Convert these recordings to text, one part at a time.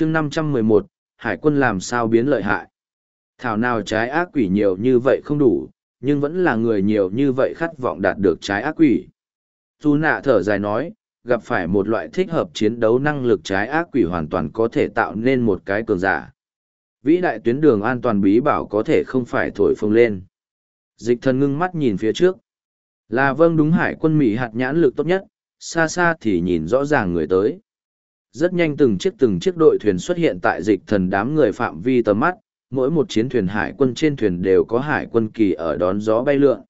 chương năm trăm mười một, hải quân làm sao biến lợi hại? Thảo nào trái ác quỷ nhiều như vậy không đủ, nhưng vẫn là người nhiều như vậy khát vọng đạt được trái ác quỷ. Dù nạ thở dài nói, gặp phải một loại thích hợp chiến đấu năng lực trái ác quỷ hoàn toàn có thể tạo nên một cái cường giả. Vĩ đại tuyến đường an toàn bí bảo có thể không phải thổi phồng lên. Dịch thần ngưng mắt nhìn phía trước. Là vâng đúng hải quân mỹ hạt nhãn lực tốt nhất, xa xa thì nhìn rõ ràng người tới rất nhanh từng chiếc từng chiếc đội thuyền xuất hiện tại dịch thần đám người phạm vi tầm mắt, mỗi một chiến thuyền hải quân trên thuyền đều có hải quân kỳ ở đón gió bay lượn.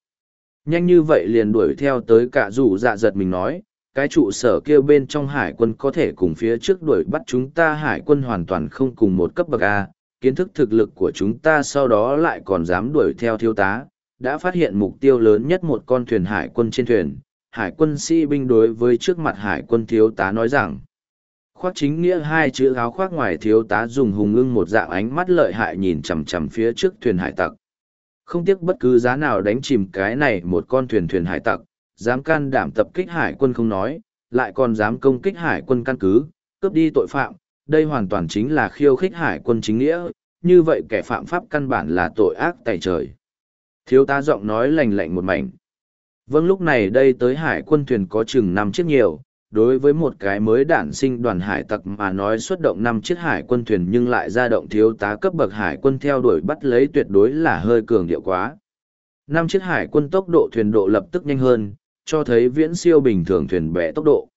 Nhanh như vậy liền đuổi theo tới cả rủ dạ giật mình nói, cái trụ sở kia bên trong hải quân có thể cùng phía trước đuổi bắt chúng ta hải quân hoàn toàn không cùng một cấp bậc a, kiến thức thực lực của chúng ta sau đó lại còn dám đuổi theo thiếu tá, đã phát hiện mục tiêu lớn nhất một con thuyền hải quân trên thuyền. Hải quân sĩ binh đối với trước mặt hải quân thiếu tá nói rằng khoác chính nghĩa hai chữ áo khoác ngoài thiếu tá dùng hùng ưng một dạng ánh mắt lợi hại nhìn chằm chằm phía trước thuyền hải tặc. Không tiếc bất cứ giá nào đánh chìm cái này một con thuyền thuyền hải tặc, dám can đảm tập kích hải quân không nói, lại còn dám công kích hải quân căn cứ, cướp đi tội phạm, đây hoàn toàn chính là khiêu khích hải quân chính nghĩa, như vậy kẻ phạm pháp căn bản là tội ác tại trời. Thiếu tá giọng nói lành lạnh một mảnh. Vâng lúc này đây tới hải quân thuyền có chừng năm chiếc nhiều đối với một cái mới đản sinh đoàn hải tặc mà nói xuất động năm chiếc hải quân thuyền nhưng lại ra động thiếu tá cấp bậc hải quân theo đuổi bắt lấy tuyệt đối là hơi cường điệu quá. Năm chiếc hải quân tốc độ thuyền độ lập tức nhanh hơn, cho thấy viễn siêu bình thường thuyền bẻ tốc độ.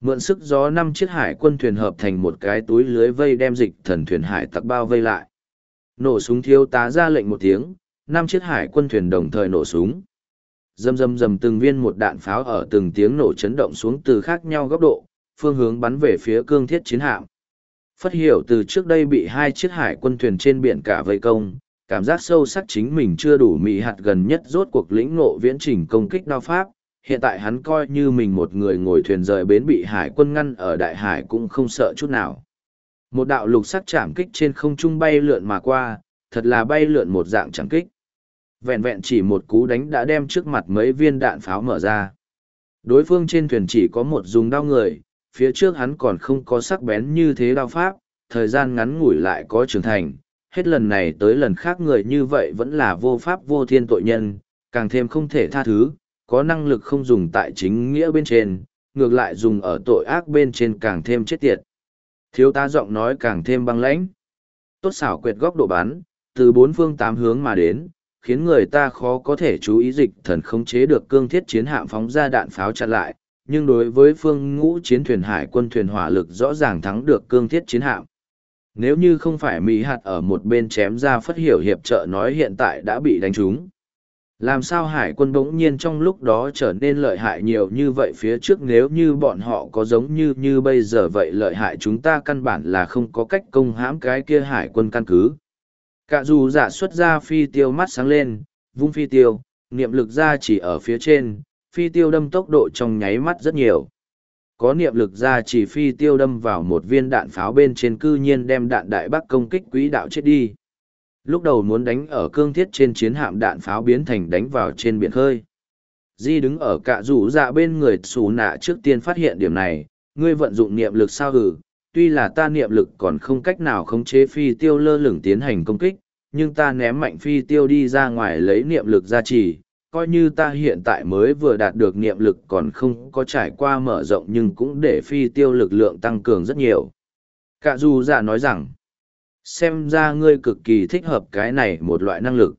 Mượn sức gió năm chiếc hải quân thuyền hợp thành một cái túi lưới vây đem dịch thần thuyền hải tặc bao vây lại. Nổ súng thiếu tá ra lệnh một tiếng, năm chiếc hải quân thuyền đồng thời nổ súng Dầm dầm dầm từng viên một đạn pháo ở từng tiếng nổ chấn động xuống từ khác nhau góc độ, phương hướng bắn về phía cương thiết chiến hạm. Phất hiểu từ trước đây bị hai chiếc hải quân thuyền trên biển cả vây công, cảm giác sâu sắc chính mình chưa đủ mị hạt gần nhất rốt cuộc lĩnh ngộ viễn trình công kích đao pháp. Hiện tại hắn coi như mình một người ngồi thuyền rời bến bị hải quân ngăn ở đại hải cũng không sợ chút nào. Một đạo lục sắc chạm kích trên không trung bay lượn mà qua, thật là bay lượn một dạng chạm kích vẹn vẹn chỉ một cú đánh đã đem trước mặt mấy viên đạn pháo mở ra. Đối phương trên thuyền chỉ có một dùng đao người, phía trước hắn còn không có sắc bén như thế đao pháp, thời gian ngắn ngủi lại có trưởng thành, hết lần này tới lần khác người như vậy vẫn là vô pháp vô thiên tội nhân, càng thêm không thể tha thứ, có năng lực không dùng tại chính nghĩa bên trên, ngược lại dùng ở tội ác bên trên càng thêm chết tiệt. Thiếu tá giọng nói càng thêm băng lãnh. Tốt xảo quyệt góc độ bắn, từ bốn phương tám hướng mà đến, khiến người ta khó có thể chú ý dịch thần khống chế được cương thiết chiến hạm phóng ra đạn pháo chặn lại, nhưng đối với phương ngũ chiến thuyền hải quân thuyền hỏa lực rõ ràng thắng được cương thiết chiến hạm. Nếu như không phải Mỹ hạt ở một bên chém ra phất hiểu hiệp trợ nói hiện tại đã bị đánh trúng. Làm sao hải quân bỗng nhiên trong lúc đó trở nên lợi hại nhiều như vậy phía trước nếu như bọn họ có giống như như bây giờ vậy lợi hại chúng ta căn bản là không có cách công hãm cái kia hải quân căn cứ. Cả dù giả xuất ra phi tiêu mắt sáng lên, vung phi tiêu, niệm lực ra chỉ ở phía trên, phi tiêu đâm tốc độ trong nháy mắt rất nhiều. Có niệm lực ra chỉ phi tiêu đâm vào một viên đạn pháo bên trên cư nhiên đem đạn đại bác công kích quỹ đạo chết đi. Lúc đầu muốn đánh ở cương thiết trên chiến hạm đạn pháo biến thành đánh vào trên biển khơi. Di đứng ở cạ rủ dạ bên người xù nạ trước tiên phát hiện điểm này, ngươi vận dụng niệm lực sao hử, tuy là ta niệm lực còn không cách nào khống chế phi tiêu lơ lửng tiến hành công kích, nhưng ta ném mạnh phi tiêu đi ra ngoài lấy niệm lực gia trì, coi như ta hiện tại mới vừa đạt được niệm lực còn không có trải qua mở rộng nhưng cũng để phi tiêu lực lượng tăng cường rất nhiều. Cả dù giả nói rằng, xem ra ngươi cực kỳ thích hợp cái này một loại năng lực.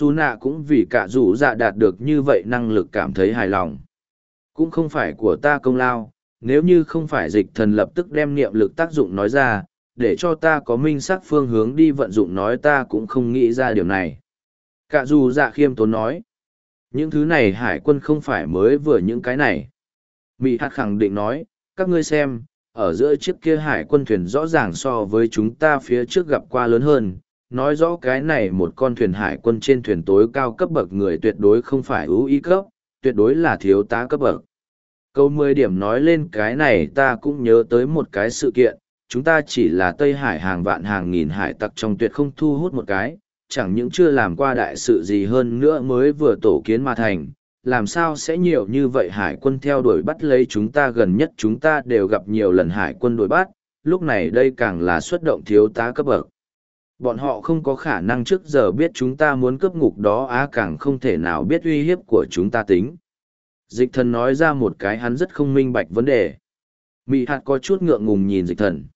Dù nạ cũng vì cả dù giả đạt được như vậy năng lực cảm thấy hài lòng. Cũng không phải của ta công lao, nếu như không phải dịch thần lập tức đem niệm lực tác dụng nói ra, để cho ta có minh sắc phương hướng đi vận dụng nói ta cũng không nghĩ ra điều này. Cả dù dạ khiêm tốn nói, những thứ này hải quân không phải mới vừa những cái này. Mỹ hạt khẳng định nói, các ngươi xem, ở giữa chiếc kia hải quân thuyền rõ ràng so với chúng ta phía trước gặp qua lớn hơn, nói rõ cái này một con thuyền hải quân trên thuyền tối cao cấp bậc người tuyệt đối không phải ưu ý cấp, tuyệt đối là thiếu tá cấp bậc. Câu mười điểm nói lên cái này ta cũng nhớ tới một cái sự kiện, chúng ta chỉ là Tây Hải hàng vạn hàng nghìn hải tặc trong tuyệt không thu hút một cái, chẳng những chưa làm qua đại sự gì hơn nữa mới vừa tổ kiến mà thành, làm sao sẽ nhiều như vậy hải quân theo đuổi bắt lấy chúng ta gần nhất chúng ta đều gặp nhiều lần hải quân đuổi bắt, lúc này đây càng là xuất động thiếu tá cấp bậc. Bọn họ không có khả năng trước giờ biết chúng ta muốn cướp ngục đó á càng không thể nào biết uy hiếp của chúng ta tính. Dịch thần nói ra một cái hắn rất không minh bạch vấn đề. Mị hạt có chút ngượng ngùng nhìn dịch thần.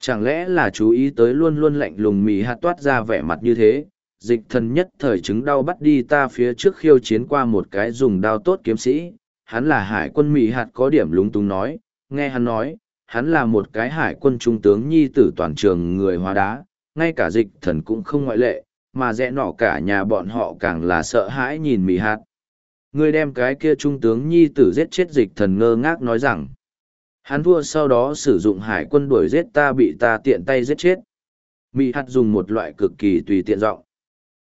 Chẳng lẽ là chú ý tới luôn luôn lạnh lùng mị hạt toát ra vẻ mặt như thế, dịch thần nhất thời chứng đau bắt đi ta phía trước khiêu chiến qua một cái dùng đao tốt kiếm sĩ, hắn là hải quân mị hạt có điểm lúng túng nói, nghe hắn nói, hắn là một cái hải quân trung tướng nhi tử toàn trường người hóa đá, ngay cả dịch thần cũng không ngoại lệ, mà rẽ nọ cả nhà bọn họ càng là sợ hãi nhìn mị hạt. Ngươi đem cái kia trung tướng nhi tử giết chết dịch thần ngơ ngác nói rằng, hắn thua sau đó sử dụng hải quân đuổi giết ta bị ta tiện tay giết chết. Mị hạt dùng một loại cực kỳ tùy tiện giọng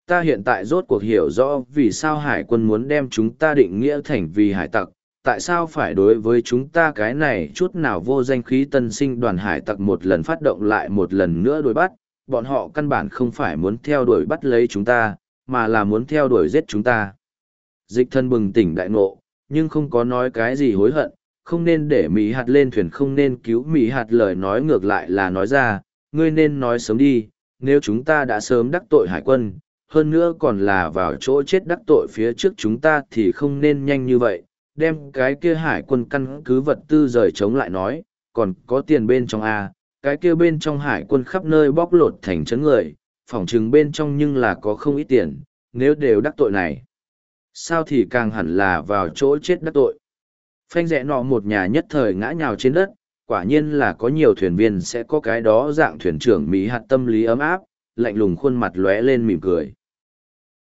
ta hiện tại rốt cuộc hiểu rõ vì sao hải quân muốn đem chúng ta định nghĩa thành vì hải tặc, tại sao phải đối với chúng ta cái này chút nào vô danh khí tân sinh đoàn hải tặc một lần phát động lại một lần nữa đuổi bắt, bọn họ căn bản không phải muốn theo đuổi bắt lấy chúng ta, mà là muốn theo đuổi giết chúng ta. Dịch thân bừng tỉnh đại ngộ, nhưng không có nói cái gì hối hận, không nên để Mỹ hạt lên thuyền không nên cứu Mỹ hạt lời nói ngược lại là nói ra, ngươi nên nói sớm đi, nếu chúng ta đã sớm đắc tội hải quân, hơn nữa còn là vào chỗ chết đắc tội phía trước chúng ta thì không nên nhanh như vậy, đem cái kia hải quân căn cứ vật tư rời chống lại nói, còn có tiền bên trong A, cái kia bên trong hải quân khắp nơi bóc lột thành chấn người, phỏng chừng bên trong nhưng là có không ít tiền, nếu đều đắc tội này. Sao thì càng hẳn là vào chỗ chết đắc tội. Phanh rẽ nọ một nhà nhất thời ngã nhào trên đất, quả nhiên là có nhiều thuyền viên sẽ có cái đó dạng thuyền trưởng Mỹ hạt tâm lý ấm áp, lạnh lùng khuôn mặt lóe lên mỉm cười.